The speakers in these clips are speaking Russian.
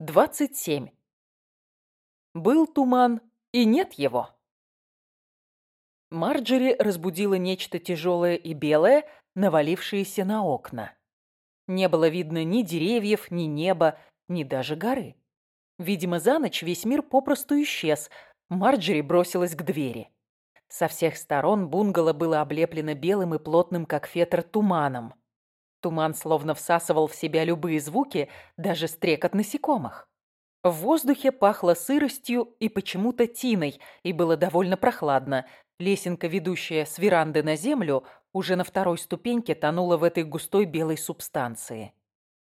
27. Был туман, и нет его. Марджери разбудило нечто тяжелое и белое, навалившееся на окна. Не было видно ни деревьев, ни неба, ни даже горы. Видимо, за ночь весь мир попросту исчез. Марджери бросилась к двери. Со всех сторон бунгало было облеплено белым и плотным, как фетр, туманом. Туман словно всасывал в себя любые звуки, даже стрекот насекомых. В воздухе пахло сыростью и почему-то тиной, и было довольно прохладно. Лесенка, ведущая с веранды на землю, уже на второй ступеньке тонула в этой густой белой субстанции.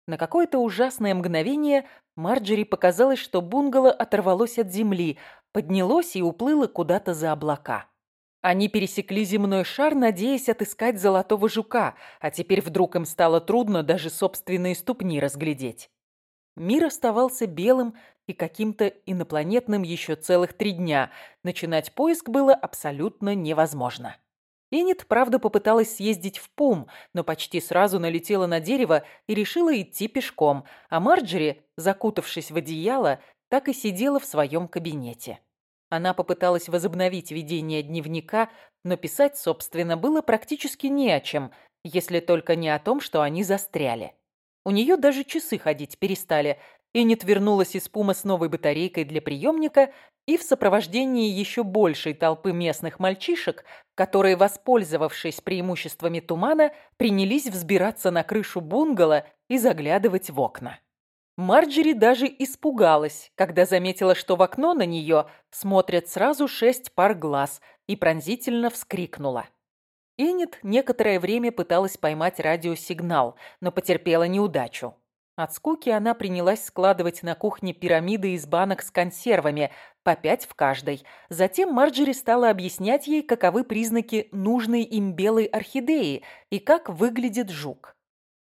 На какое-то ужасное мгновение Марджери показалось, что бунгало оторвалось от земли, поднялось и уплыло куда-то за облака. Они пересекли земной шар, надеясь отыскать золотого жука, а теперь вдруг им стало трудно даже собственные ступни разглядеть. Мир оставался белым и каким-то инопланетным еще целых три дня. Начинать поиск было абсолютно невозможно. Инет, правда, попыталась съездить в Пум, но почти сразу налетела на дерево и решила идти пешком, а Марджери, закутавшись в одеяло, так и сидела в своем кабинете. Она попыталась возобновить ведение дневника, но писать, собственно, было практически не о чем, если только не о том, что они застряли. У нее даже часы ходить перестали. Энит вернулась из Пума с новой батарейкой для приемника и в сопровождении еще большей толпы местных мальчишек, которые, воспользовавшись преимуществами тумана, принялись взбираться на крышу бунгало и заглядывать в окна. Марджери даже испугалась, когда заметила, что в окно на нее смотрят сразу шесть пар глаз, и пронзительно вскрикнула. Иннет некоторое время пыталась поймать радиосигнал, но потерпела неудачу. От скуки она принялась складывать на кухне пирамиды из банок с консервами, по пять в каждой. Затем Марджери стала объяснять ей, каковы признаки нужной им белой орхидеи и как выглядит жук.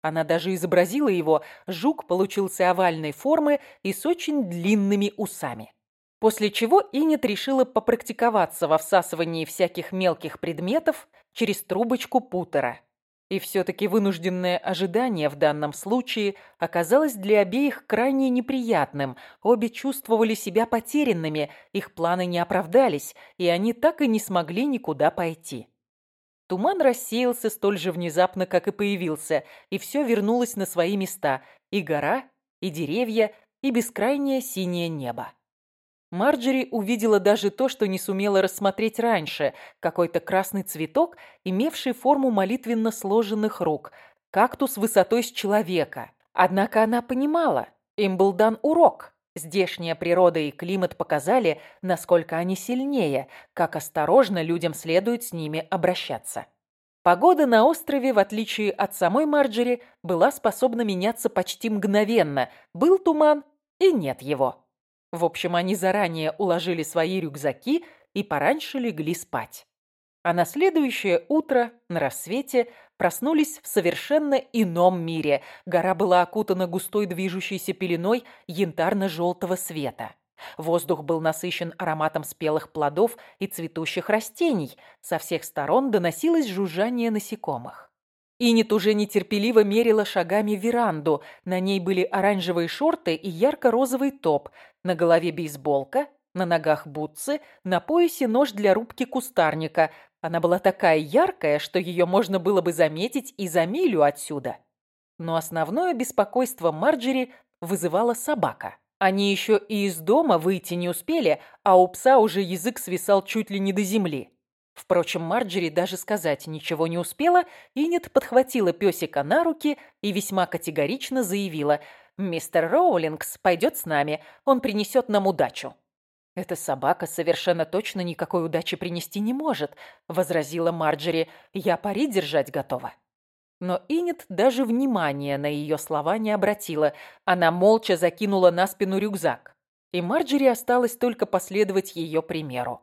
Она даже изобразила его. Жук получился овальной формы и с очень длинными усами. После чего Инет решила попрактиковаться во всасывании всяких мелких предметов через трубочку путера. И все-таки вынужденное ожидание в данном случае оказалось для обеих крайне неприятным. Обе чувствовали себя потерянными, их планы не оправдались, и они так и не смогли никуда пойти. Туман рассеялся столь же внезапно, как и появился, и все вернулось на свои места – и гора, и деревья, и бескрайнее синее небо. Марджери увидела даже то, что не сумела рассмотреть раньше – какой-то красный цветок, имевший форму молитвенно сложенных рук, кактус высотой с человека. Однако она понимала, им был дан урок – Здешняя природа и климат показали, насколько они сильнее, как осторожно людям следует с ними обращаться. Погода на острове, в отличие от самой Марджери, была способна меняться почти мгновенно. Был туман и нет его. В общем, они заранее уложили свои рюкзаки и пораньше легли спать. А на следующее утро, на рассвете, проснулись в совершенно ином мире. Гора была окутана густой движущейся пеленой янтарно-желтого света. Воздух был насыщен ароматом спелых плодов и цветущих растений. Со всех сторон доносилось жужжание насекомых. Инет уже нетерпеливо мерила шагами веранду. На ней были оранжевые шорты и ярко-розовый топ. На голове бейсболка, на ногах бутсы, на поясе нож для рубки кустарника, она была такая яркая, что ее можно было бы заметить и за милю отсюда. Но основное беспокойство Марджери вызывала собака. Они еще и из дома выйти не успели, а у пса уже язык свисал чуть ли не до земли. Впрочем, Марджери даже сказать ничего не успела, и нет подхватила песика на руки и весьма категорично заявила «Мистер Роулингс пойдет с нами, он принесет нам удачу». «Эта собака совершенно точно никакой удачи принести не может», — возразила Марджери. «Я пари держать готова». Но Инет даже внимания на ее слова не обратила. Она молча закинула на спину рюкзак. И Марджери осталось только последовать ее примеру.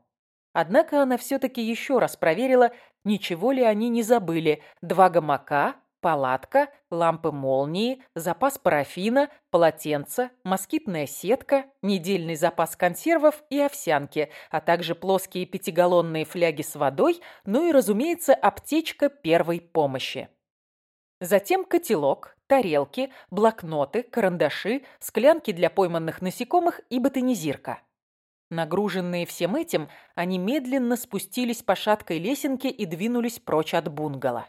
Однако она все-таки еще раз проверила, ничего ли они не забыли. Два гамака, палатка, лампы молнии, запас парафина, полотенца, москитная сетка, недельный запас консервов и овсянки, а также плоские пятигаллонные фляги с водой, ну и, разумеется, аптечка первой помощи. Затем котелок, тарелки, блокноты, карандаши, склянки для пойманных насекомых и ботанизирка. Нагруженные всем этим, они медленно спустились по шаткой лесенке и двинулись прочь от бунгало.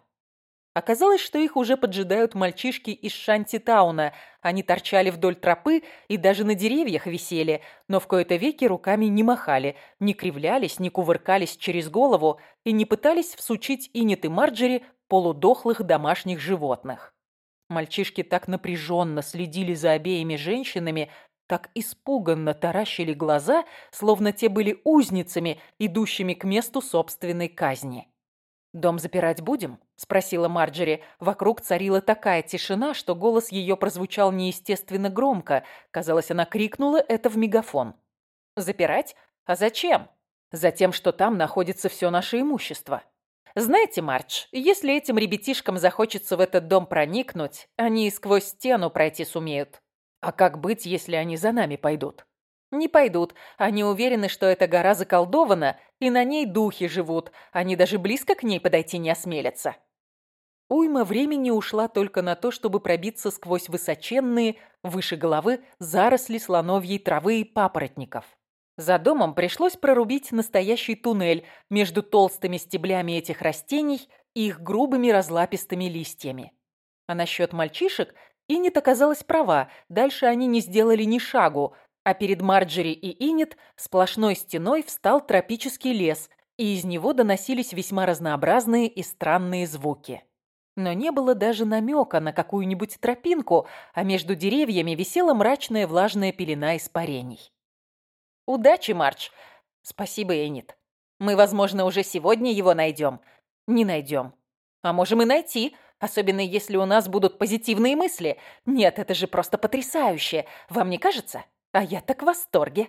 Оказалось, что их уже поджидают мальчишки из Шантитауна. Они торчали вдоль тропы и даже на деревьях висели, но в кои-то веки руками не махали, не кривлялись, не кувыркались через голову и не пытались всучить Инет и Марджери полудохлых домашних животных. Мальчишки так напряженно следили за обеими женщинами, так испуганно таращили глаза, словно те были узницами, идущими к месту собственной казни. «Дом запирать будем?» – спросила Марджери. Вокруг царила такая тишина, что голос ее прозвучал неестественно громко. Казалось, она крикнула это в мегафон. «Запирать? А зачем?» «Затем, что там находится все наше имущество». «Знаете, Мардж, если этим ребятишкам захочется в этот дом проникнуть, они и сквозь стену пройти сумеют. А как быть, если они за нами пойдут?» Не пойдут. Они уверены, что эта гора заколдована, и на ней духи живут. Они даже близко к ней подойти не осмелятся. Уйма времени ушла только на то, чтобы пробиться сквозь высоченные, выше головы, заросли слоновьей травы и папоротников. За домом пришлось прорубить настоящий туннель между толстыми стеблями этих растений и их грубыми разлапистыми листьями. А насчет мальчишек Иннет оказалась права, дальше они не сделали ни шагу, а перед Марджери и Инет сплошной стеной встал тропический лес, и из него доносились весьма разнообразные и странные звуки. Но не было даже намека на какую-нибудь тропинку, а между деревьями висела мрачная влажная пелена испарений. «Удачи, Мардж!» «Спасибо, Энит. Мы, возможно, уже сегодня его найдем. Не найдем. А можем и найти, особенно если у нас будут позитивные мысли. Нет, это же просто потрясающе. Вам не кажется?» А я так в восторге.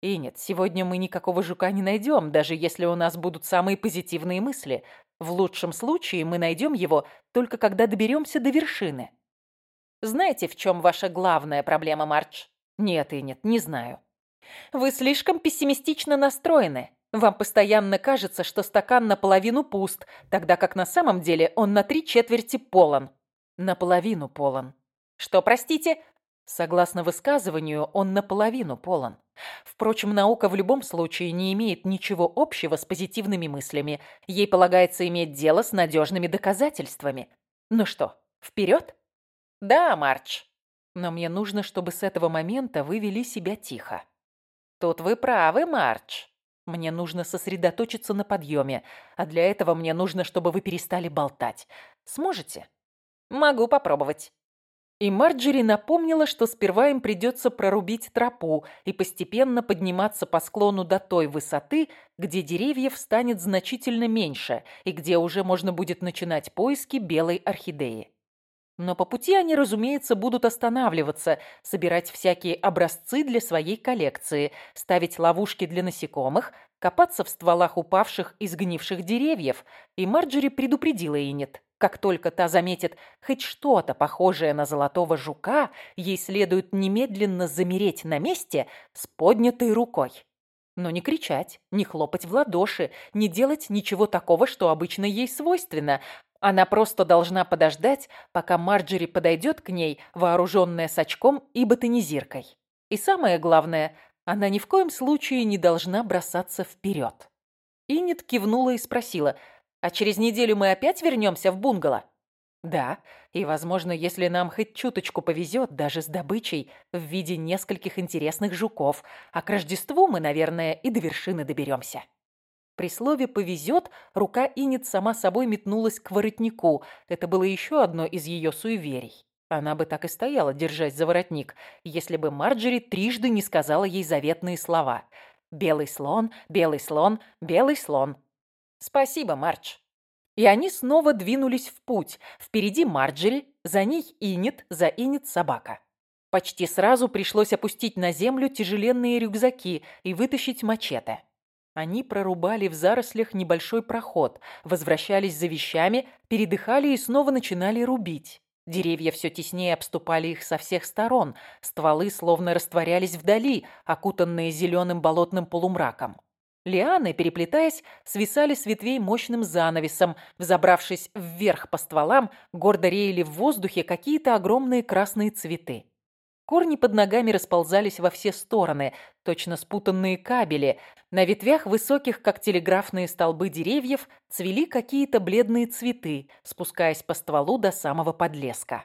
И нет, сегодня мы никакого жука не найдем, даже если у нас будут самые позитивные мысли. В лучшем случае мы найдем его только когда доберемся до вершины. Знаете, в чем ваша главная проблема, Мардж? Нет, и нет, не знаю. Вы слишком пессимистично настроены. Вам постоянно кажется, что стакан наполовину пуст, тогда как на самом деле он на три четверти полон. Наполовину полон. Что, простите? Согласно высказыванию, он наполовину полон. Впрочем, наука в любом случае не имеет ничего общего с позитивными мыслями. Ей полагается иметь дело с надежными доказательствами. Ну что, вперед? Да, Марч. Но мне нужно, чтобы с этого момента вы вели себя тихо. Тут вы правы, Марч. Мне нужно сосредоточиться на подъеме, а для этого мне нужно, чтобы вы перестали болтать. Сможете? Могу попробовать. И Марджери напомнила, что сперва им придется прорубить тропу и постепенно подниматься по склону до той высоты, где деревьев станет значительно меньше и где уже можно будет начинать поиски белой орхидеи. Но по пути они, разумеется, будут останавливаться, собирать всякие образцы для своей коллекции, ставить ловушки для насекомых, копаться в стволах упавших и сгнивших деревьев, и Марджери предупредила Инет. Как только та заметит хоть что-то похожее на золотого жука, ей следует немедленно замереть на месте с поднятой рукой. Но не кричать, не хлопать в ладоши, не делать ничего такого, что обычно ей свойственно. Она просто должна подождать, пока Марджери подойдет к ней, вооруженная с очком и ботанизиркой. И самое главное, она ни в коем случае не должна бросаться вперед. Иннет кивнула и спросила – а через неделю мы опять вернемся в бунгало? Да, и, возможно, если нам хоть чуточку повезет, даже с добычей в виде нескольких интересных жуков, а к Рождеству мы, наверное, и до вершины доберемся. При слове «повезет» рука Инет сама собой метнулась к воротнику. Это было еще одно из ее суеверий. Она бы так и стояла, держась за воротник, если бы Марджери трижды не сказала ей заветные слова. «Белый слон, белый слон, белый слон». «Спасибо, Мардж». И они снова двинулись в путь. Впереди Марджери, за ней Инет, за Инет собака. Почти сразу пришлось опустить на землю тяжеленные рюкзаки и вытащить мачете. Они прорубали в зарослях небольшой проход, возвращались за вещами, передыхали и снова начинали рубить. Деревья все теснее обступали их со всех сторон, стволы словно растворялись вдали, окутанные зеленым болотным полумраком. Лианы, переплетаясь, свисали с ветвей мощным занавесом. Взобравшись вверх по стволам, гордо реяли в воздухе какие-то огромные красные цветы. Корни под ногами расползались во все стороны, точно спутанные кабели. На ветвях высоких, как телеграфные столбы деревьев, цвели какие-то бледные цветы, спускаясь по стволу до самого подлеска.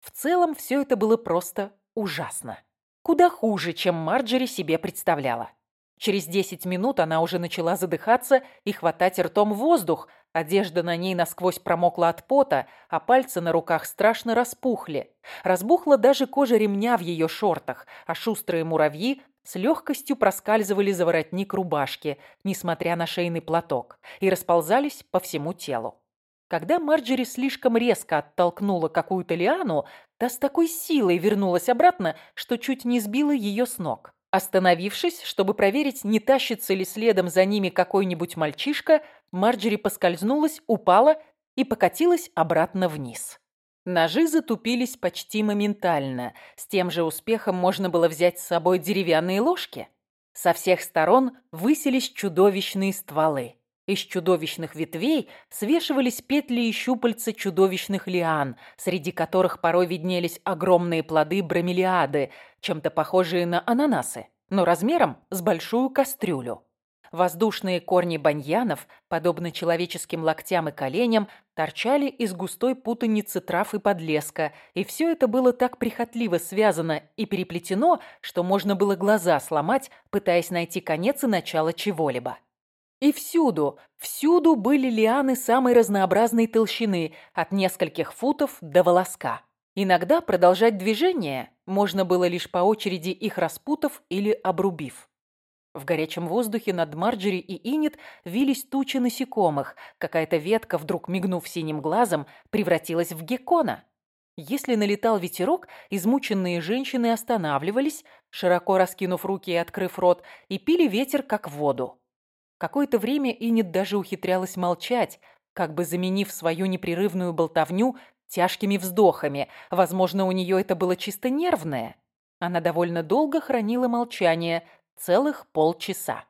В целом все это было просто ужасно. Куда хуже, чем Марджери себе представляла. Через десять минут она уже начала задыхаться и хватать ртом воздух, Одежда на ней насквозь промокла от пота, а пальцы на руках страшно распухли. Разбухла даже кожа ремня в ее шортах, а шустрые муравьи с легкостью проскальзывали за воротник рубашки, несмотря на шейный платок, и расползались по всему телу. Когда Марджери слишком резко оттолкнула какую-то лиану, та с такой силой вернулась обратно, что чуть не сбила ее с ног. Остановившись, чтобы проверить, не тащится ли следом за ними какой-нибудь мальчишка, Марджери поскользнулась, упала и покатилась обратно вниз. Ножи затупились почти моментально. С тем же успехом можно было взять с собой деревянные ложки. Со всех сторон высились чудовищные стволы. Из чудовищных ветвей свешивались петли и щупальца чудовищных лиан, среди которых порой виднелись огромные плоды бромелиады, чем-то похожие на ананасы, но размером с большую кастрюлю. Воздушные корни баньянов, подобно человеческим локтям и коленям, торчали из густой путаницы трав и подлеска, и все это было так прихотливо связано и переплетено, что можно было глаза сломать, пытаясь найти конец и начало чего-либо. И всюду, всюду были лианы самой разнообразной толщины, от нескольких футов до волоска. Иногда продолжать движение можно было лишь по очереди их распутав или обрубив. В горячем воздухе над Марджери и Инет вились тучи насекомых. Какая-то ветка, вдруг мигнув синим глазом, превратилась в геккона. Если налетал ветерок, измученные женщины останавливались, широко раскинув руки и открыв рот, и пили ветер, как воду. Какое-то время Инет даже ухитрялась молчать, как бы заменив свою непрерывную болтовню тяжкими вздохами. Возможно, у нее это было чисто нервное. Она довольно долго хранила молчание, целых полчаса.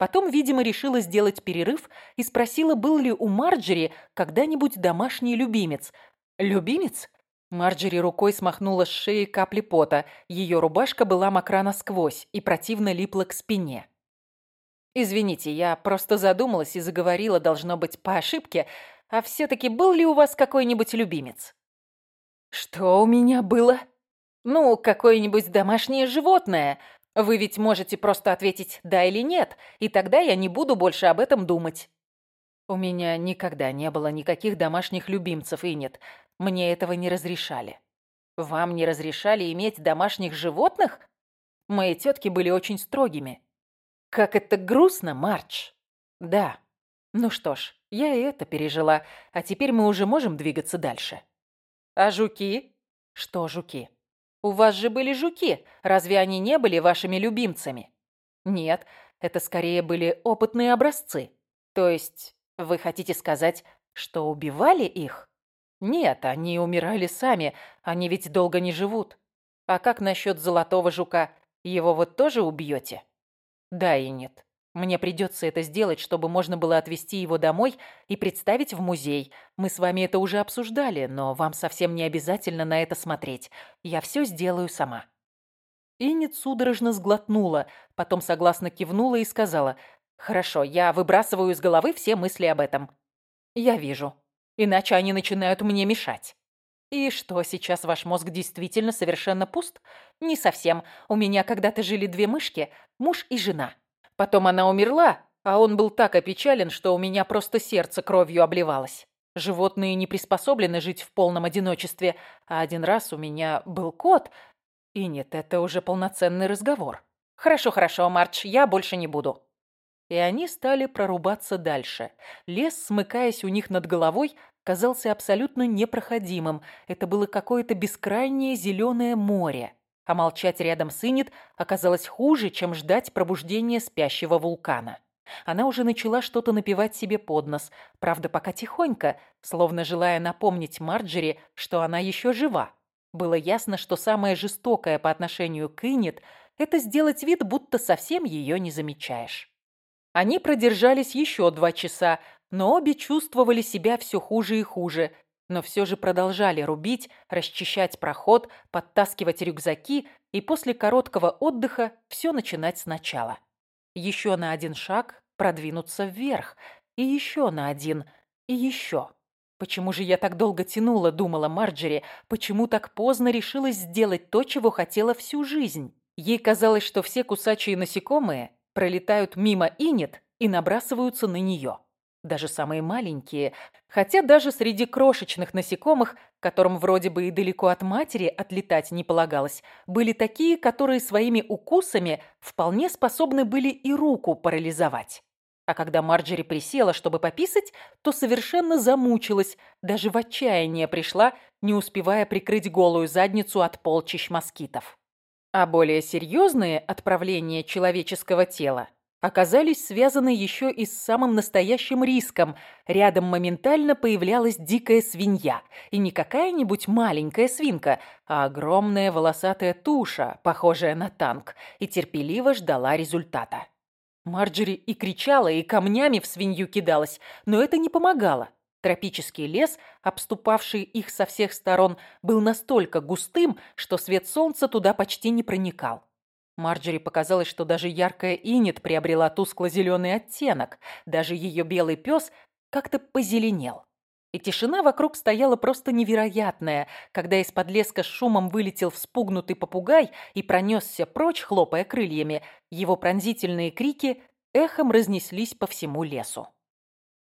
Потом, видимо, решила сделать перерыв и спросила, был ли у Марджери когда-нибудь домашний любимец. «Любимец?» Марджери рукой смахнула с шеи капли пота. Ее рубашка была мокра насквозь и противно липла к спине. «Извините, я просто задумалась и заговорила, должно быть, по ошибке. А все-таки был ли у вас какой-нибудь любимец?» «Что у меня было?» «Ну, какое-нибудь домашнее животное. Вы ведь можете просто ответить «да» или «нет», и тогда я не буду больше об этом думать». У меня никогда не было никаких домашних любимцев, и нет, мне этого не разрешали. Вам не разрешали иметь домашних животных? Мои тетки были очень строгими. Как это грустно, Марч. Да. Ну что ж, я и это пережила, а теперь мы уже можем двигаться дальше. А жуки? Что жуки? У вас же были жуки. Разве они не были вашими любимцами? Нет, это скорее были опытные образцы. То есть вы хотите сказать, что убивали их? Нет, они умирали сами, они ведь долго не живут. А как насчет золотого жука? Его вот тоже убьете? Да и нет. Мне придется это сделать, чтобы можно было отвезти его домой и представить в музей. Мы с вами это уже обсуждали, но вам совсем не обязательно на это смотреть. Я все сделаю сама». Иннет судорожно сглотнула, потом согласно кивнула и сказала, «Хорошо, я выбрасываю из головы все мысли об этом». «Я вижу. Иначе они начинают мне мешать». «И что, сейчас ваш мозг действительно совершенно пуст?» «Не совсем. У меня когда-то жили две мышки, муж и жена. Потом она умерла, а он был так опечален, что у меня просто сердце кровью обливалось. Животные не приспособлены жить в полном одиночестве, а один раз у меня был кот. И нет, это уже полноценный разговор. «Хорошо, хорошо, Марч, я больше не буду». И они стали прорубаться дальше. Лес, смыкаясь у них над головой, казался абсолютно непроходимым. Это было какое-то бескрайнее зеленое море. А молчать рядом с Инет оказалось хуже, чем ждать пробуждения спящего вулкана. Она уже начала что-то напевать себе под нос, правда, пока тихонько, словно желая напомнить Марджери, что она еще жива. Было ясно, что самое жестокое по отношению к Инет – это сделать вид, будто совсем ее не замечаешь. Они продержались еще два часа, но обе чувствовали себя все хуже и хуже, но все же продолжали рубить, расчищать проход, подтаскивать рюкзаки и после короткого отдыха все начинать сначала. Еще на один шаг продвинуться вверх, и еще на один, и еще. «Почему же я так долго тянула?» – думала Марджери. «Почему так поздно решилась сделать то, чего хотела всю жизнь?» Ей казалось, что все кусачие насекомые пролетают мимо Инет и набрасываются на нее. Даже самые маленькие. Хотя даже среди крошечных насекомых, которым вроде бы и далеко от матери отлетать не полагалось, были такие, которые своими укусами вполне способны были и руку парализовать. А когда Марджери присела, чтобы пописать, то совершенно замучилась, даже в отчаяние пришла, не успевая прикрыть голую задницу от полчищ москитов. А более серьезные отправления человеческого тела оказались связаны еще и с самым настоящим риском. Рядом моментально появлялась дикая свинья. И не какая-нибудь маленькая свинка, а огромная волосатая туша, похожая на танк, и терпеливо ждала результата. Марджери и кричала, и камнями в свинью кидалась, но это не помогало. Тропический лес, обступавший их со всех сторон, был настолько густым, что свет солнца туда почти не проникал. Марджери показалось, что даже яркая инет приобрела тускло-зеленый оттенок, даже ее белый пес как-то позеленел. И тишина вокруг стояла просто невероятная, когда из-под леска с шумом вылетел вспугнутый попугай и пронесся прочь, хлопая крыльями, его пронзительные крики эхом разнеслись по всему лесу.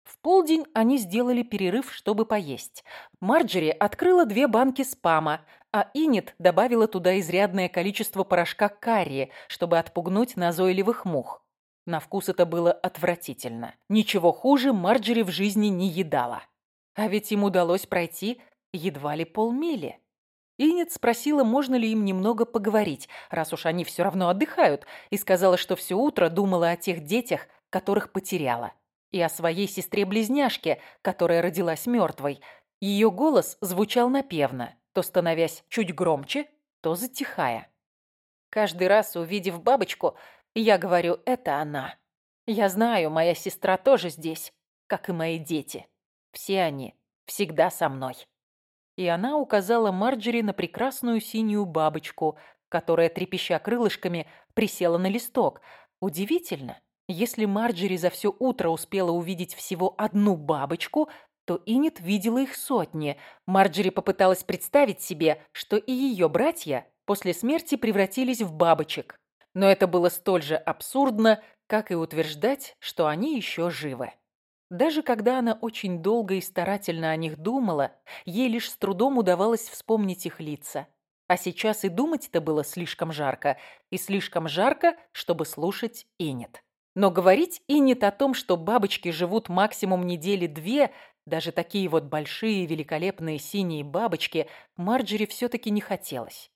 В полдень они сделали перерыв, чтобы поесть. Марджери открыла две банки спама, а Инет добавила туда изрядное количество порошка карри, чтобы отпугнуть назойливых мух. На вкус это было отвратительно. Ничего хуже Марджери в жизни не едала. А ведь им удалось пройти едва ли полмили. Инет спросила, можно ли им немного поговорить, раз уж они все равно отдыхают, и сказала, что все утро думала о тех детях, которых потеряла, и о своей сестре-близняшке, которая родилась мертвой. Ее голос звучал напевно, то становясь чуть громче, то затихая. Каждый раз, увидев бабочку, я говорю, это она. Я знаю, моя сестра тоже здесь, как и мои дети. Все они всегда со мной. И она указала Марджери на прекрасную синюю бабочку, которая, трепеща крылышками, присела на листок. Удивительно, если Марджери за все утро успела увидеть всего одну бабочку, то Инет видела их сотни. Марджери попыталась представить себе, что и ее братья после смерти превратились в бабочек. Но это было столь же абсурдно, как и утверждать, что они еще живы. Даже когда она очень долго и старательно о них думала, ей лишь с трудом удавалось вспомнить их лица. А сейчас и думать-то было слишком жарко, и слишком жарко, чтобы слушать Инет. Но говорить Инет о том, что бабочки живут максимум недели две, даже такие вот большие великолепные синие бабочки, Марджери все-таки не хотелось.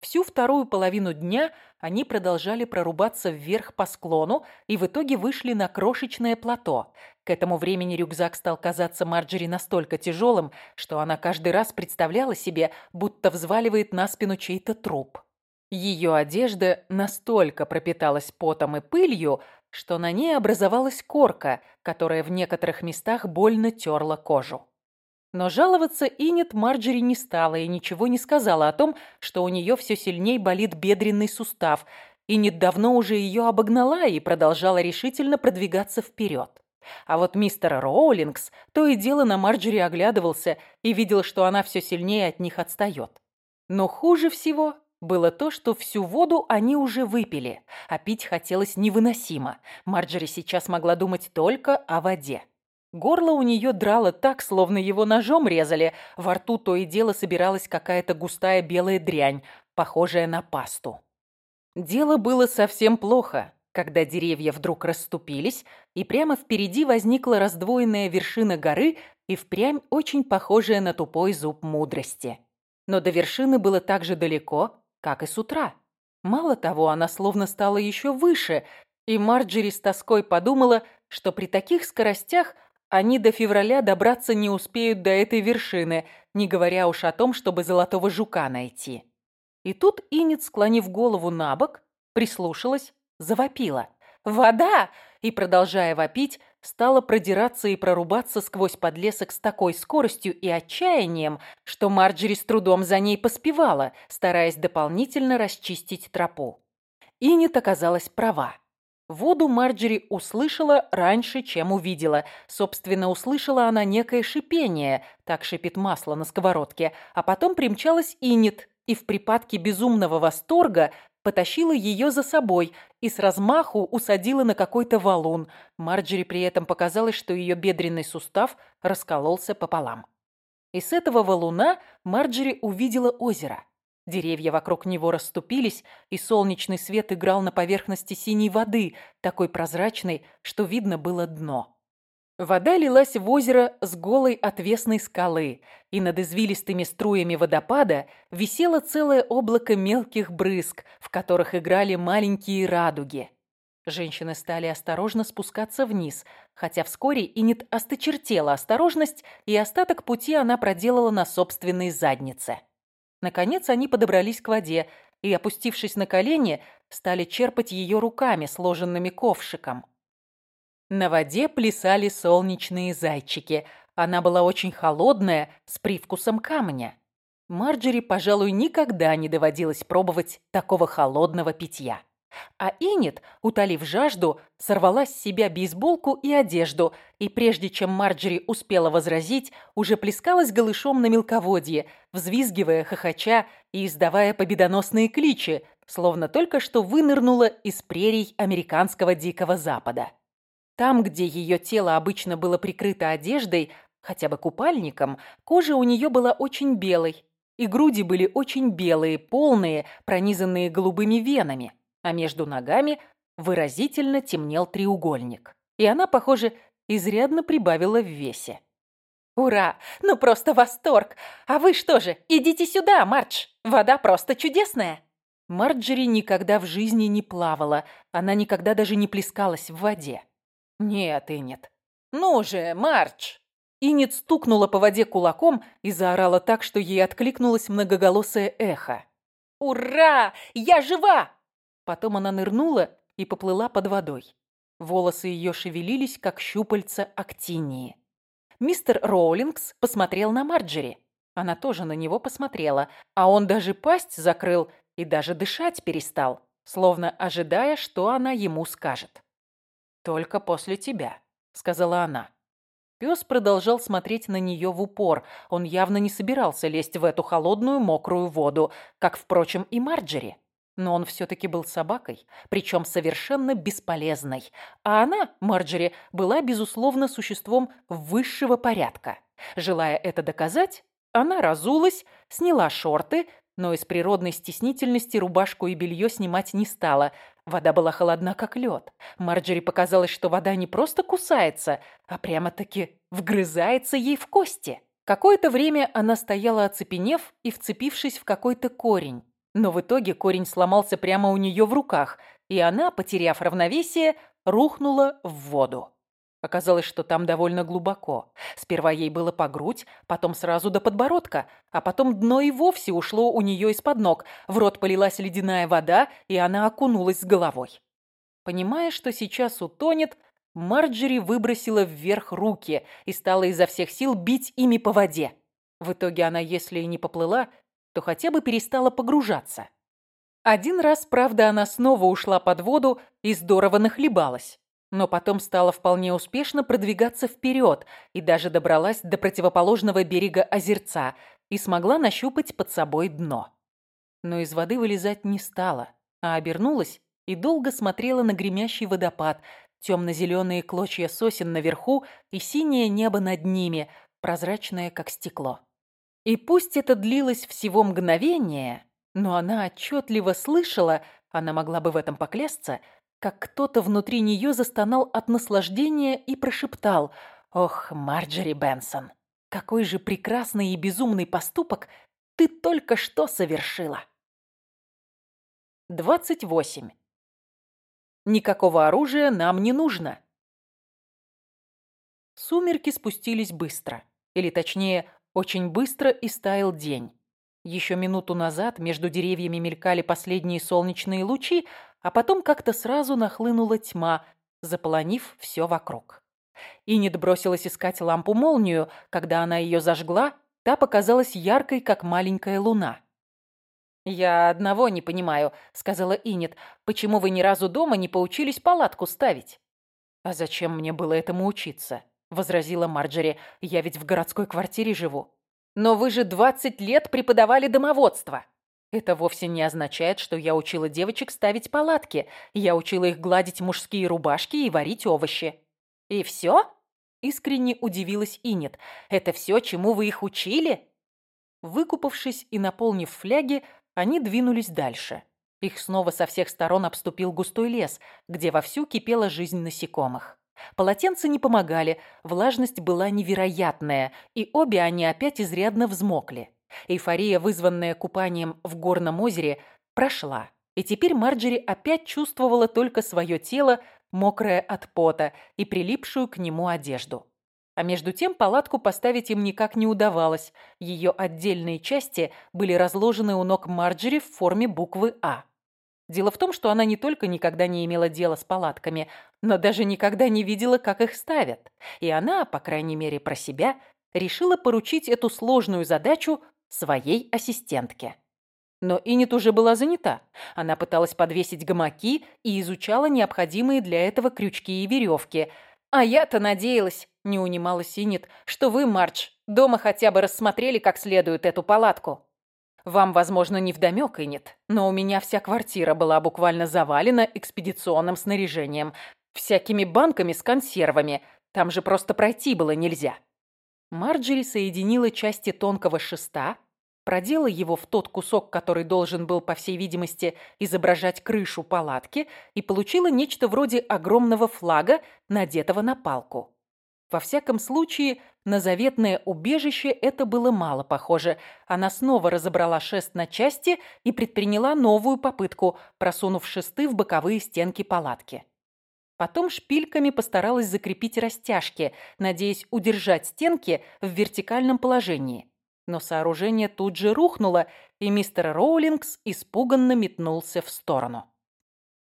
Всю вторую половину дня они продолжали прорубаться вверх по склону и в итоге вышли на крошечное плато. К этому времени рюкзак стал казаться Марджери настолько тяжелым, что она каждый раз представляла себе, будто взваливает на спину чей-то труп. Ее одежда настолько пропиталась потом и пылью, что на ней образовалась корка, которая в некоторых местах больно терла кожу. Но жаловаться Инет Марджери не стала и ничего не сказала о том, что у нее все сильнее болит бедренный сустав. Инет давно уже ее обогнала и продолжала решительно продвигаться вперед. А вот мистер Роулингс то и дело на Марджери оглядывался и видел, что она все сильнее от них отстает. Но хуже всего было то, что всю воду они уже выпили, а пить хотелось невыносимо. Марджери сейчас могла думать только о воде. Горло у нее драло так, словно его ножом резали. Во рту то и дело собиралась какая-то густая белая дрянь, похожая на пасту. Дело было совсем плохо, когда деревья вдруг расступились, и прямо впереди возникла раздвоенная вершина горы и впрямь очень похожая на тупой зуб мудрости. Но до вершины было так же далеко, как и с утра. Мало того, она словно стала еще выше, и Марджери с тоской подумала, что при таких скоростях – они до февраля добраться не успеют до этой вершины, не говоря уж о том, чтобы золотого жука найти. И тут Инет, склонив голову на бок, прислушалась, завопила. «Вода! и, продолжая вопить, стала продираться и прорубаться сквозь подлесок с такой скоростью и отчаянием, что Марджери с трудом за ней поспевала, стараясь дополнительно расчистить тропу. Инет оказалась права. Воду Марджери услышала раньше, чем увидела. Собственно, услышала она некое шипение, так шипит масло на сковородке, а потом примчалась Инет и в припадке безумного восторга потащила ее за собой и с размаху усадила на какой-то валун. Марджери при этом показалось, что ее бедренный сустав раскололся пополам. И с этого валуна Марджери увидела озеро. Деревья вокруг него расступились, и солнечный свет играл на поверхности синей воды, такой прозрачной, что видно было дно. Вода лилась в озеро с голой отвесной скалы, и над извилистыми струями водопада висело целое облако мелких брызг, в которых играли маленькие радуги. Женщины стали осторожно спускаться вниз, хотя вскоре Инет осточертела осторожность, и остаток пути она проделала на собственной заднице. Наконец они подобрались к воде и, опустившись на колени, стали черпать ее руками, сложенными ковшиком. На воде плясали солнечные зайчики. Она была очень холодная, с привкусом камня. Марджери, пожалуй, никогда не доводилось пробовать такого холодного питья. А Инет, утолив жажду, сорвала с себя бейсболку и одежду, и прежде чем Марджери успела возразить, уже плескалась голышом на мелководье, взвизгивая, хохоча и издавая победоносные кличи, словно только что вынырнула из прерий американского Дикого Запада. Там, где ее тело обычно было прикрыто одеждой, хотя бы купальником, кожа у нее была очень белой, и груди были очень белые, полные, пронизанные голубыми венами а между ногами выразительно темнел треугольник. И она, похоже, изрядно прибавила в весе. «Ура! Ну просто восторг! А вы что же, идите сюда, Мардж! Вода просто чудесная!» Марджери никогда в жизни не плавала, она никогда даже не плескалась в воде. «Нет, и нет. Ну же, Мардж!» Инет стукнула по воде кулаком и заорала так, что ей откликнулось многоголосое эхо. «Ура! Я жива!» Потом она нырнула и поплыла под водой. Волосы ее шевелились, как щупальца актинии. Мистер Роулингс посмотрел на Марджери. Она тоже на него посмотрела, а он даже пасть закрыл и даже дышать перестал, словно ожидая, что она ему скажет. «Только после тебя», — сказала она. Пес продолжал смотреть на нее в упор. Он явно не собирался лезть в эту холодную мокрую воду, как, впрочем, и Марджери. Но он все-таки был собакой, причем совершенно бесполезной. А она, Марджери, была, безусловно, существом высшего порядка. Желая это доказать, она разулась, сняла шорты, но из природной стеснительности рубашку и белье снимать не стала. Вода была холодна, как лед. Марджери показалось, что вода не просто кусается, а прямо-таки вгрызается ей в кости. Какое-то время она стояла оцепенев и вцепившись в какой-то корень. Но в итоге корень сломался прямо у нее в руках, и она, потеряв равновесие, рухнула в воду. Оказалось, что там довольно глубоко. Сперва ей было по грудь, потом сразу до подбородка, а потом дно и вовсе ушло у нее из-под ног. В рот полилась ледяная вода, и она окунулась с головой. Понимая, что сейчас утонет, Марджери выбросила вверх руки и стала изо всех сил бить ими по воде. В итоге она, если и не поплыла, то хотя бы перестала погружаться. Один раз, правда, она снова ушла под воду и здорово нахлебалась. Но потом стала вполне успешно продвигаться вперед и даже добралась до противоположного берега озерца и смогла нащупать под собой дно. Но из воды вылезать не стала, а обернулась и долго смотрела на гремящий водопад, темно-зеленые клочья сосен наверху и синее небо над ними, прозрачное, как стекло. И пусть это длилось всего мгновение, но она отчетливо слышала, она могла бы в этом поклясться, как кто-то внутри нее застонал от наслаждения и прошептал «Ох, Марджери Бенсон, какой же прекрасный и безумный поступок ты только что совершила!» 28. Никакого оружия нам не нужно. Сумерки спустились быстро. Или точнее, очень быстро истаял день. Еще минуту назад между деревьями мелькали последние солнечные лучи, а потом как-то сразу нахлынула тьма, заполонив все вокруг. Инет бросилась искать лампу-молнию. Когда она ее зажгла, та показалась яркой, как маленькая луна. «Я одного не понимаю», — сказала Инет. «Почему вы ни разу дома не поучились палатку ставить?» «А зачем мне было этому учиться?» — возразила Марджери. «Я ведь в городской квартире живу». «Но вы же двадцать лет преподавали домоводство!» Это вовсе не означает, что я учила девочек ставить палатки. Я учила их гладить мужские рубашки и варить овощи. И все? Искренне удивилась Инет. Это все, чему вы их учили? Выкупавшись и наполнив фляги, они двинулись дальше. Их снова со всех сторон обступил густой лес, где вовсю кипела жизнь насекомых. Полотенца не помогали, влажность была невероятная, и обе они опять изрядно взмокли. Эйфория, вызванная купанием в горном озере, прошла, и теперь Марджери опять чувствовала только свое тело, мокрое от пота, и прилипшую к нему одежду. А между тем палатку поставить им никак не удавалось. Ее отдельные части были разложены у ног Марджери в форме буквы «А». Дело в том, что она не только никогда не имела дела с палатками, но даже никогда не видела, как их ставят. И она, по крайней мере про себя, решила поручить эту сложную задачу своей ассистентке. Но Инет уже была занята. Она пыталась подвесить гамаки и изучала необходимые для этого крючки и веревки. «А я-то надеялась», — не унималась Инет, «что вы, Мардж, дома хотя бы рассмотрели как следует эту палатку». Вам, возможно, не вдомёк, Инет, но у меня вся квартира была буквально завалена экспедиционным снаряжением, всякими банками с консервами. Там же просто пройти было нельзя. Марджери соединила части тонкого шеста, продела его в тот кусок, который должен был, по всей видимости, изображать крышу палатки, и получила нечто вроде огромного флага, надетого на палку. Во всяком случае, на заветное убежище это было мало похоже. Она снова разобрала шест на части и предприняла новую попытку, просунув шесты в боковые стенки палатки. Потом шпильками постаралась закрепить растяжки, надеясь удержать стенки в вертикальном положении. Но сооружение тут же рухнуло, и мистер Роулингс испуганно метнулся в сторону.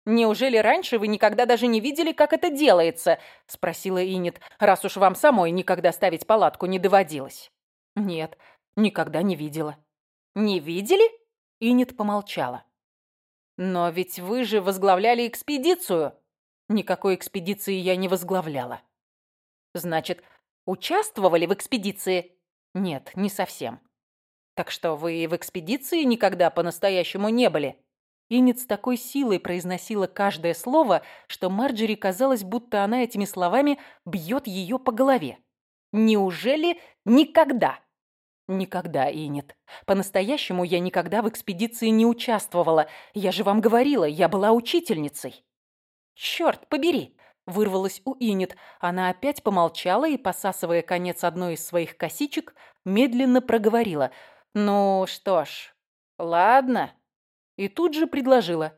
«Неужели раньше вы никогда даже не видели, как это делается?» – спросила Инет, раз уж вам самой никогда ставить палатку не доводилось. «Нет, никогда не видела». «Не видели?» – Инет помолчала. «Но ведь вы же возглавляли экспедицию», Никакой экспедиции я не возглавляла. Значит, участвовали в экспедиции? Нет, не совсем. Так что вы в экспедиции никогда по-настоящему не были? Иннет с такой силой произносила каждое слово, что Марджери казалось, будто она этими словами бьет ее по голове. Неужели никогда? Никогда, Иннет. По-настоящему я никогда в экспедиции не участвовала. Я же вам говорила, я была учительницей. «Черт побери!» – вырвалась у Инет. Она опять помолчала и, посасывая конец одной из своих косичек, медленно проговорила. «Ну что ж, ладно». И тут же предложила.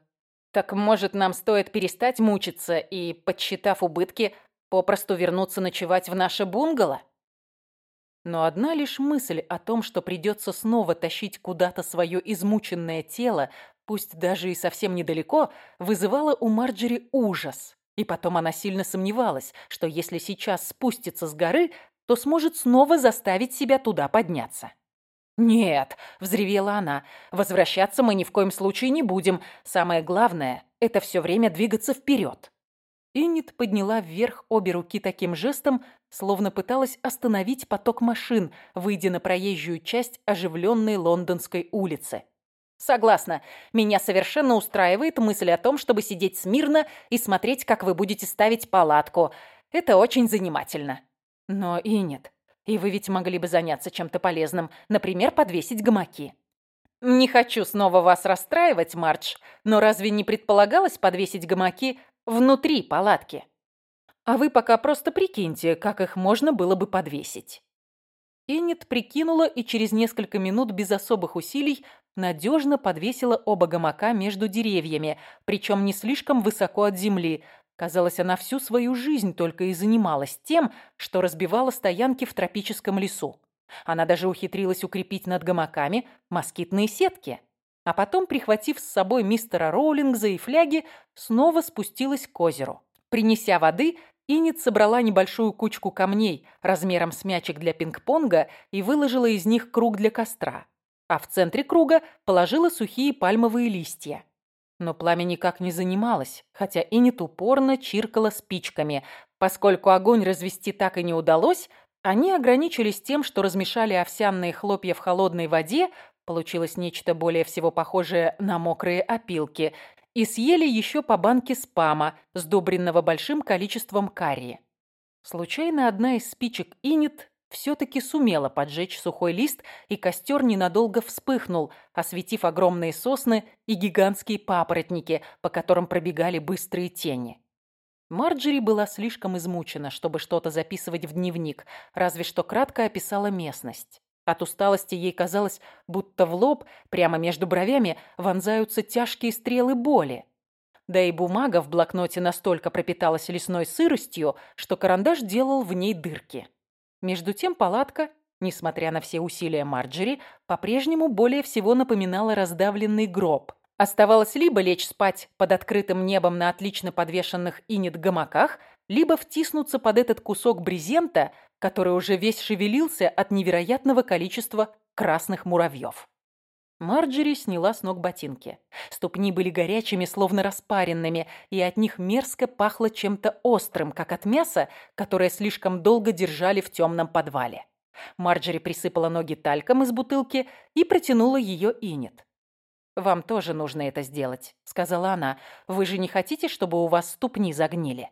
«Так, может, нам стоит перестать мучиться и, подсчитав убытки, попросту вернуться ночевать в наше бунгало?» Но одна лишь мысль о том, что придется снова тащить куда-то свое измученное тело, пусть даже и совсем недалеко, вызывала у Марджери ужас. И потом она сильно сомневалась, что если сейчас спустится с горы, то сможет снова заставить себя туда подняться. «Нет», — взревела она, — «возвращаться мы ни в коем случае не будем. Самое главное — это все время двигаться вперед». Иннет подняла вверх обе руки таким жестом, словно пыталась остановить поток машин, выйдя на проезжую часть оживленной лондонской улицы. Согласна. Меня совершенно устраивает мысль о том, чтобы сидеть смирно и смотреть, как вы будете ставить палатку. Это очень занимательно. Но и нет. И вы ведь могли бы заняться чем-то полезным. Например, подвесить гамаки. Не хочу снова вас расстраивать, Мардж, но разве не предполагалось подвесить гамаки внутри палатки? А вы пока просто прикиньте, как их можно было бы подвесить. Иннет прикинула и через несколько минут без особых усилий надежно подвесила оба гамака между деревьями, причем не слишком высоко от земли. Казалось, она всю свою жизнь только и занималась тем, что разбивала стоянки в тропическом лесу. Она даже ухитрилась укрепить над гамаками москитные сетки. А потом, прихватив с собой мистера Роулингза и фляги, снова спустилась к озеру. Принеся воды, Инит собрала небольшую кучку камней размером с мячик для пинг-понга и выложила из них круг для костра. А в центре круга положила сухие пальмовые листья. Но пламя никак не занималось, хотя Инит упорно чиркала спичками. Поскольку огонь развести так и не удалось, они ограничились тем, что размешали овсяные хлопья в холодной воде, получилось нечто более всего похожее на мокрые опилки, и съели еще по банке спама, сдобренного большим количеством карри. Случайно одна из спичек Инит все-таки сумела поджечь сухой лист, и костер ненадолго вспыхнул, осветив огромные сосны и гигантские папоротники, по которым пробегали быстрые тени. Марджери была слишком измучена, чтобы что-то записывать в дневник, разве что кратко описала местность. От усталости ей казалось, будто в лоб, прямо между бровями, вонзаются тяжкие стрелы боли. Да и бумага в блокноте настолько пропиталась лесной сыростью, что карандаш делал в ней дырки. Между тем палатка, несмотря на все усилия Марджери, по-прежнему более всего напоминала раздавленный гроб. Оставалось либо лечь спать под открытым небом на отлично подвешенных инет гамаках, либо втиснуться под этот кусок брезента, который уже весь шевелился от невероятного количества красных муравьев. Марджери сняла с ног ботинки. Ступни были горячими, словно распаренными, и от них мерзко пахло чем-то острым, как от мяса, которое слишком долго держали в темном подвале. Марджери присыпала ноги тальком из бутылки и протянула ее Инет. «Вам тоже нужно это сделать», — сказала она. «Вы же не хотите, чтобы у вас ступни загнили?»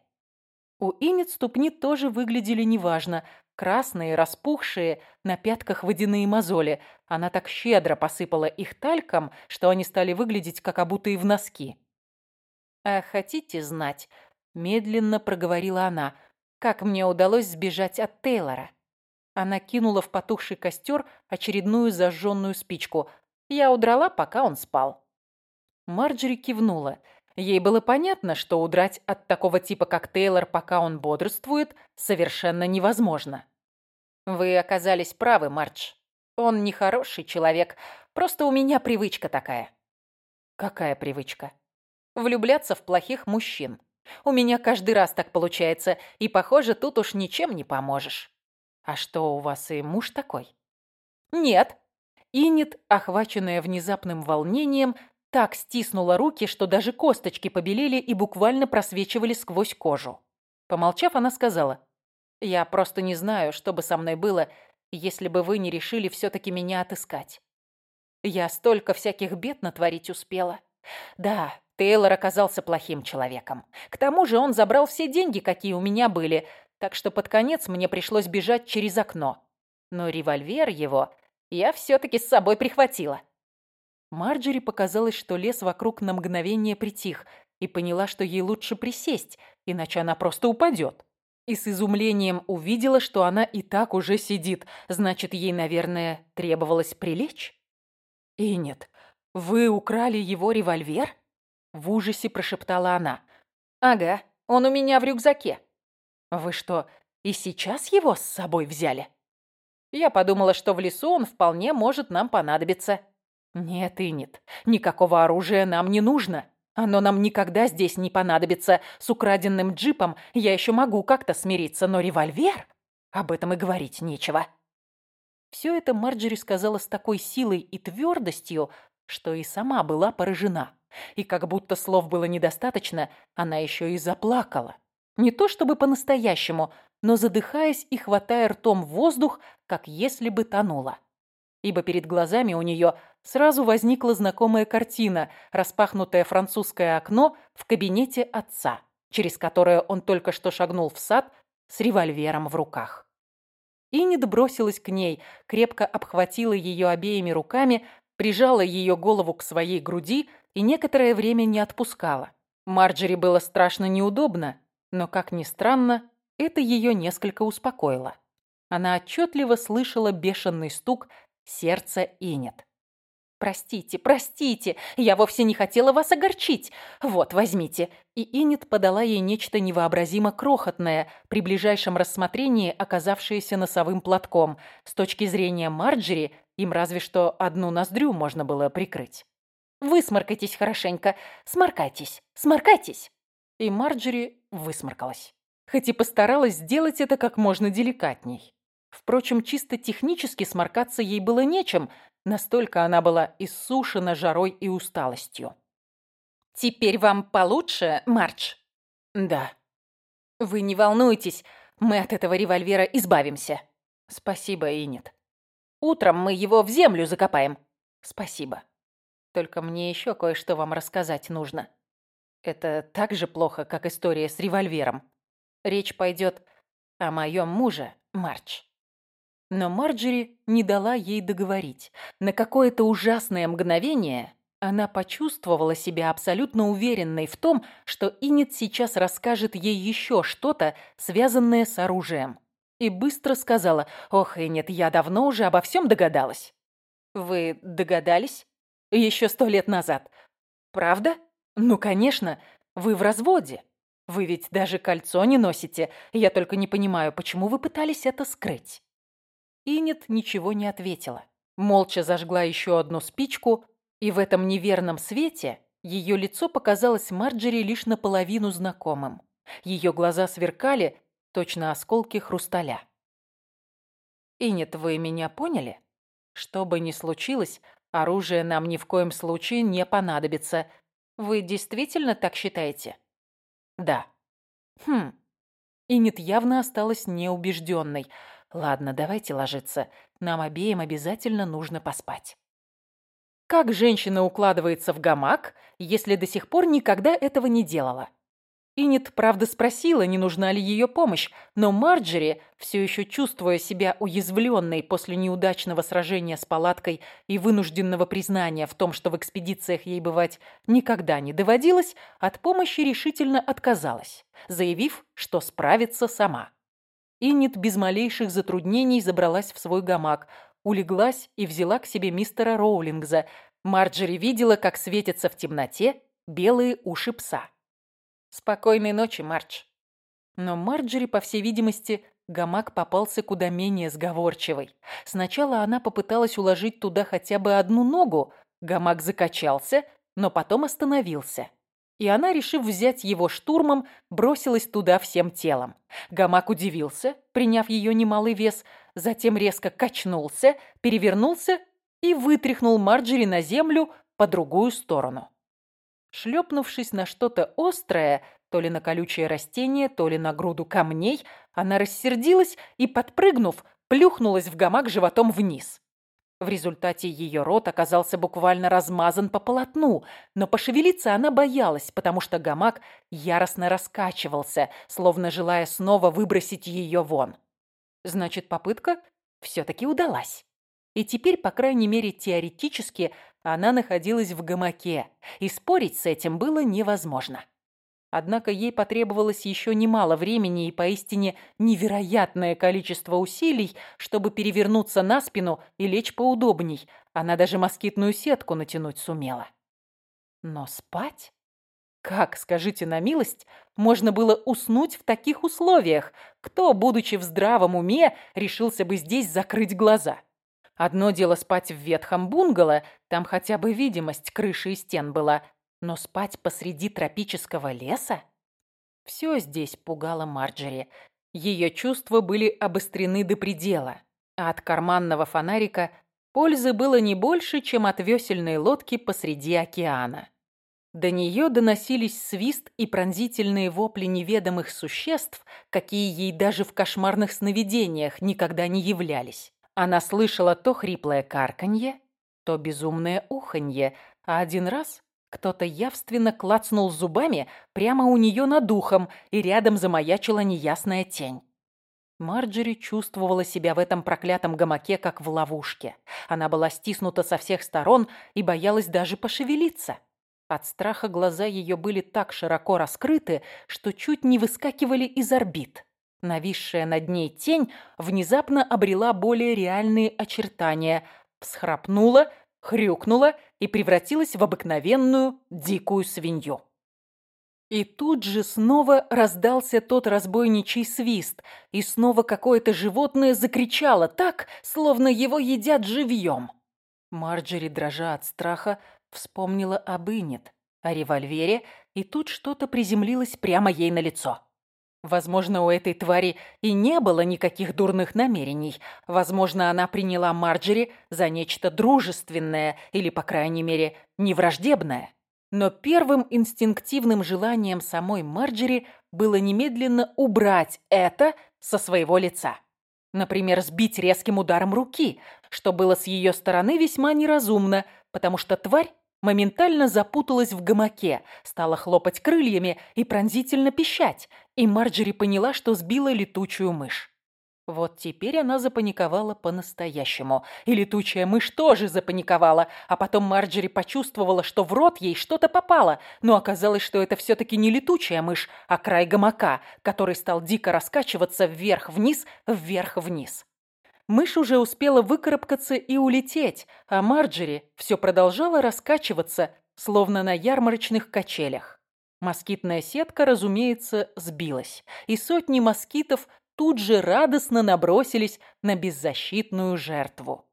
У Инет ступни тоже выглядели неважно. Красные, распухшие, на пятках водяные мозоли. Она так щедро посыпала их тальком, что они стали выглядеть как обутые в носки. «А хотите знать?» – медленно проговорила она. «Как мне удалось сбежать от Тейлора?» Она кинула в потухший костер очередную зажженную спичку. Я удрала, пока он спал. Марджери кивнула. Ей было понятно, что удрать от такого типа, как Тейлор, пока он бодрствует, совершенно невозможно. «Вы оказались правы, Мардж. Он нехороший человек, просто у меня привычка такая». «Какая привычка?» «Влюбляться в плохих мужчин. У меня каждый раз так получается, и, похоже, тут уж ничем не поможешь». «А что, у вас и муж такой?» «Нет». Инет, охваченная внезапным волнением, так стиснула руки, что даже косточки побелели и буквально просвечивали сквозь кожу. Помолчав, она сказала, «Я просто не знаю, что бы со мной было, если бы вы не решили все-таки меня отыскать. Я столько всяких бед натворить успела. Да, Тейлор оказался плохим человеком. К тому же он забрал все деньги, какие у меня были, так что под конец мне пришлось бежать через окно. Но револьвер его я все-таки с собой прихватила. Марджери показалось, что лес вокруг на мгновение притих и поняла, что ей лучше присесть, иначе она просто упадет. И с изумлением увидела, что она и так уже сидит, значит, ей, наверное, требовалось прилечь? И нет, вы украли его револьвер? В ужасе прошептала она. Ага, он у меня в рюкзаке. Вы что, и сейчас его с собой взяли? Я подумала, что в лесу он вполне может нам понадобиться. «Нет, Инет, никакого оружия нам не нужно. Оно нам никогда здесь не понадобится. С украденным джипом я еще могу как-то смириться, но револьвер? Об этом и говорить нечего». Все это Марджери сказала с такой силой и твердостью, что и сама была поражена. И как будто слов было недостаточно, она еще и заплакала. Не то чтобы по-настоящему, но задыхаясь и хватая ртом воздух, как если бы тонула. Ибо перед глазами у нее сразу возникла знакомая картина, распахнутое французское окно в кабинете отца, через которое он только что шагнул в сад с револьвером в руках. Иннет бросилась к ней, крепко обхватила ее обеими руками, прижала ее голову к своей груди и некоторое время не отпускала. Марджери было страшно неудобно, но, как ни странно, это ее несколько успокоило. Она отчетливо слышала бешеный стук сердца Инет. «Простите, простите, я вовсе не хотела вас огорчить. Вот, возьмите». И Инет подала ей нечто невообразимо крохотное, при ближайшем рассмотрении оказавшееся носовым платком. С точки зрения Марджери, им разве что одну ноздрю можно было прикрыть. «Высморкайтесь хорошенько, сморкайтесь, сморкайтесь». И Марджери высморкалась. Хоть и постаралась сделать это как можно деликатней. Впрочем, чисто технически сморкаться ей было нечем, настолько она была иссушена жарой и усталостью. «Теперь вам получше, Мардж?» «Да». «Вы не волнуйтесь, мы от этого револьвера избавимся». «Спасибо, Инет». «Утром мы его в землю закопаем». «Спасибо. Только мне еще кое-что вам рассказать нужно. Это так же плохо, как история с револьвером. Речь пойдет о моем муже, Мардж». Но Марджери не дала ей договорить. На какое-то ужасное мгновение она почувствовала себя абсолютно уверенной в том, что Инет сейчас расскажет ей еще что-то, связанное с оружием. И быстро сказала, «Ох, Инет, я давно уже обо всем догадалась». «Вы догадались? Еще сто лет назад. Правда? Ну, конечно, вы в разводе. Вы ведь даже кольцо не носите. Я только не понимаю, почему вы пытались это скрыть». Инет ничего не ответила. Молча зажгла еще одну спичку, и в этом неверном свете ее лицо показалось Марджери лишь наполовину знакомым. Ее глаза сверкали, точно осколки хрусталя. «Инет, вы меня поняли? Что бы ни случилось, оружие нам ни в коем случае не понадобится. Вы действительно так считаете?» «Да». «Хм». Инет явно осталась неубежденной – Ладно, давайте ложиться. Нам обеим обязательно нужно поспать. Как женщина укладывается в гамак, если до сих пор никогда этого не делала? Инет, правда, спросила, не нужна ли ее помощь, но Марджери, все еще чувствуя себя уязвленной после неудачного сражения с палаткой и вынужденного признания в том, что в экспедициях ей бывать никогда не доводилось, от помощи решительно отказалась, заявив, что справится сама. Иннет без малейших затруднений забралась в свой гамак, улеглась и взяла к себе мистера Роулингза. Марджери видела, как светятся в темноте белые уши пса. «Спокойной ночи, Мардж». Но Марджери, по всей видимости, гамак попался куда менее сговорчивой. Сначала она попыталась уложить туда хотя бы одну ногу, гамак закачался, но потом остановился и она, решив взять его штурмом, бросилась туда всем телом. Гамак удивился, приняв ее немалый вес, затем резко качнулся, перевернулся и вытряхнул Марджери на землю по другую сторону. Шлепнувшись на что-то острое, то ли на колючее растение, то ли на груду камней, она рассердилась и, подпрыгнув, плюхнулась в гамак животом вниз. В результате ее рот оказался буквально размазан по полотну, но пошевелиться она боялась, потому что гамак яростно раскачивался, словно желая снова выбросить ее вон. Значит, попытка все-таки удалась. И теперь, по крайней мере, теоретически, она находилась в гамаке, и спорить с этим было невозможно. Однако ей потребовалось еще немало времени и поистине невероятное количество усилий, чтобы перевернуться на спину и лечь поудобней. Она даже москитную сетку натянуть сумела. Но спать? Как, скажите на милость, можно было уснуть в таких условиях? Кто, будучи в здравом уме, решился бы здесь закрыть глаза? Одно дело спать в ветхом бунгало, там хотя бы видимость крыши и стен была, но спать посреди тропического леса? Все здесь пугало Марджери. Ее чувства были обострены до предела, а от карманного фонарика пользы было не больше, чем от весельной лодки посреди океана. До нее доносились свист и пронзительные вопли неведомых существ, какие ей даже в кошмарных сновидениях никогда не являлись. Она слышала то хриплое карканье, то безумное уханье, а один раз кто-то явственно клацнул зубами прямо у нее над ухом, и рядом замаячила неясная тень. Марджери чувствовала себя в этом проклятом гамаке, как в ловушке. Она была стиснута со всех сторон и боялась даже пошевелиться. От страха глаза ее были так широко раскрыты, что чуть не выскакивали из орбит. Нависшая над ней тень внезапно обрела более реальные очертания, всхрапнула, хрюкнула и превратилась в обыкновенную дикую свинью. И тут же снова раздался тот разбойничий свист, и снова какое-то животное закричало так, словно его едят живьем. Марджери, дрожа от страха, вспомнила об Инет, о револьвере и тут что-то приземлилось прямо ей на лицо. Возможно, у этой твари и не было никаких дурных намерений. Возможно, она приняла Марджери за нечто дружественное или, по крайней мере, невраждебное. Но первым инстинктивным желанием самой Марджери было немедленно убрать это со своего лица. Например, сбить резким ударом руки, что было с ее стороны весьма неразумно, потому что тварь моментально запуталась в гамаке, стала хлопать крыльями и пронзительно пищать, и Марджери поняла, что сбила летучую мышь. Вот теперь она запаниковала по-настоящему. И летучая мышь тоже запаниковала, а потом Марджери почувствовала, что в рот ей что-то попало, но оказалось, что это все-таки не летучая мышь, а край гамака, который стал дико раскачиваться вверх-вниз, вверх-вниз. Мышь уже успела выкарабкаться и улететь, а Марджери все продолжала раскачиваться, словно на ярмарочных качелях. Москитная сетка, разумеется, сбилась, и сотни москитов тут же радостно набросились на беззащитную жертву.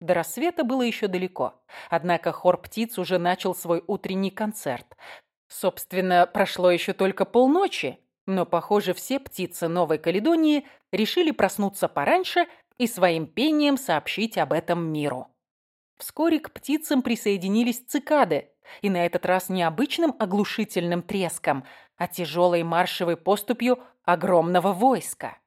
До рассвета было еще далеко, однако хор птиц уже начал свой утренний концерт. Собственно, прошло еще только полночи, но, похоже, все птицы Новой Каледонии решили проснуться пораньше и своим пением сообщить об этом миру. Вскоре к птицам присоединились цикады, и на этот раз не обычным оглушительным треском, а тяжелой маршевой поступью огромного войска.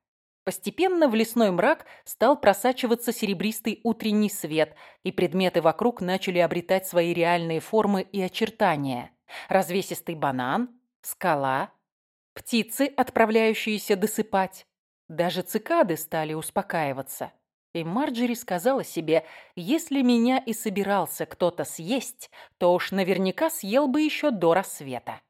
Постепенно в лесной мрак стал просачиваться серебристый утренний свет, и предметы вокруг начали обретать свои реальные формы и очертания. Развесистый банан, скала, птицы, отправляющиеся досыпать, даже цикады стали успокаиваться. И Марджери сказала себе, если меня и собирался кто-то съесть, то уж наверняка съел бы еще до рассвета.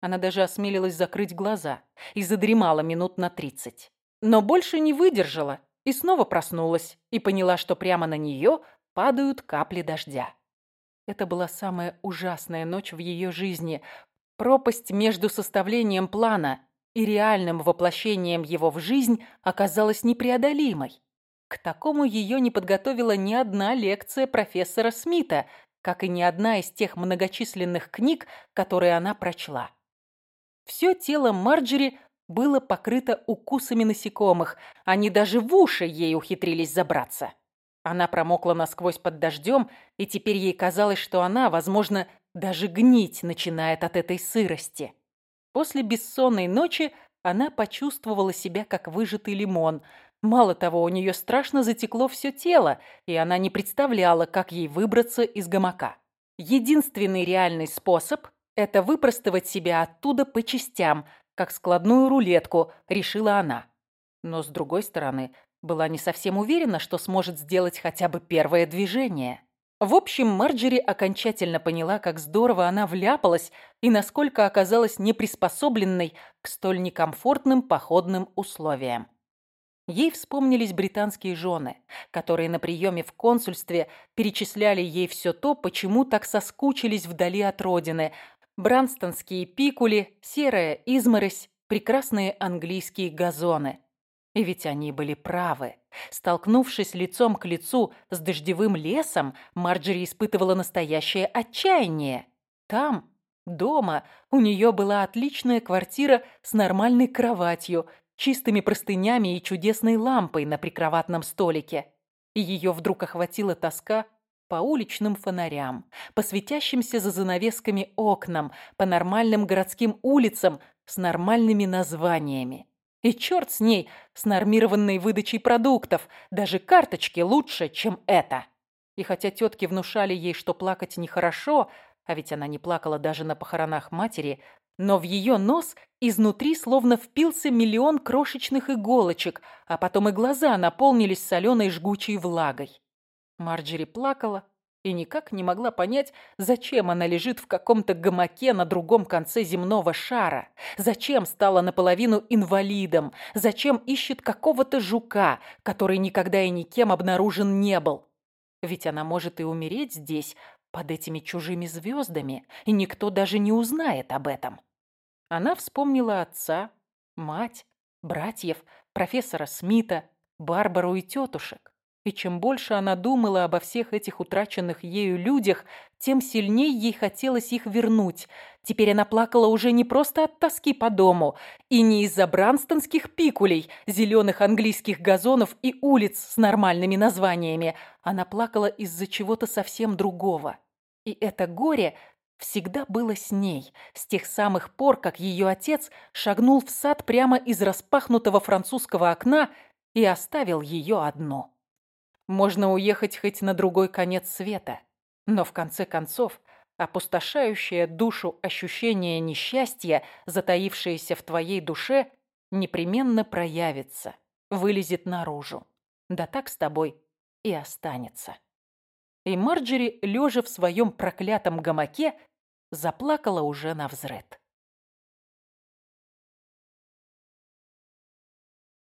Она даже осмелилась закрыть глаза и задремала минут на тридцать. Но больше не выдержала и снова проснулась и поняла, что прямо на нее падают капли дождя. Это была самая ужасная ночь в ее жизни. Пропасть между составлением плана и реальным воплощением его в жизнь оказалась непреодолимой. К такому ее не подготовила ни одна лекция профессора Смита, как и ни одна из тех многочисленных книг, которые она прочла. Все тело Марджери было покрыто укусами насекомых, они даже в уши ей ухитрились забраться. Она промокла насквозь под дождем, и теперь ей казалось, что она, возможно, даже гнить начинает от этой сырости. После бессонной ночи она почувствовала себя как выжатый лимон. Мало того, у нее страшно затекло все тело, и она не представляла, как ей выбраться из гамака. Единственный реальный способ – это выпростывать себя оттуда по частям, как складную рулетку, решила она. Но, с другой стороны, была не совсем уверена, что сможет сделать хотя бы первое движение. В общем, Марджери окончательно поняла, как здорово она вляпалась и насколько оказалась неприспособленной к столь некомфортным походным условиям. Ей вспомнились британские жены, которые на приеме в консульстве перечисляли ей все то, почему так соскучились вдали от родины. Бранстонские пикули, серая изморозь, прекрасные английские газоны. И ведь они были правы. Столкнувшись лицом к лицу с дождевым лесом, Марджери испытывала настоящее отчаяние. Там, дома, у нее была отличная квартира с нормальной кроватью, чистыми простынями и чудесной лампой на прикроватном столике. И ее вдруг охватила тоска по уличным фонарям, по светящимся за занавесками окнам, по нормальным городским улицам с нормальными названиями. И черт с ней, с нормированной выдачей продуктов. Даже карточки лучше, чем это. И хотя тетки внушали ей, что плакать нехорошо, а ведь она не плакала даже на похоронах матери, но в ее нос изнутри словно впился миллион крошечных иголочек, а потом и глаза наполнились соленой жгучей влагой. Марджери плакала, и никак не могла понять, зачем она лежит в каком-то гамаке на другом конце земного шара, зачем стала наполовину инвалидом, зачем ищет какого-то жука, который никогда и никем обнаружен не был. Ведь она может и умереть здесь, под этими чужими звездами, и никто даже не узнает об этом. Она вспомнила отца, мать, братьев, профессора Смита, Барбару и тетушек. И чем больше она думала обо всех этих утраченных ею людях, тем сильнее ей хотелось их вернуть. Теперь она плакала уже не просто от тоски по дому, и не из-за бранстонских пикулей, зеленых английских газонов и улиц с нормальными названиями. Она плакала из-за чего-то совсем другого. И это горе всегда было с ней, с тех самых пор, как ее отец шагнул в сад прямо из распахнутого французского окна и оставил ее одну. Можно уехать хоть на другой конец света, но в конце концов опустошающее душу ощущение несчастья, затаившееся в твоей душе, непременно проявится, вылезет наружу. Да так с тобой и останется. И Марджери, лежа в своем проклятом гамаке, заплакала уже на взрыд.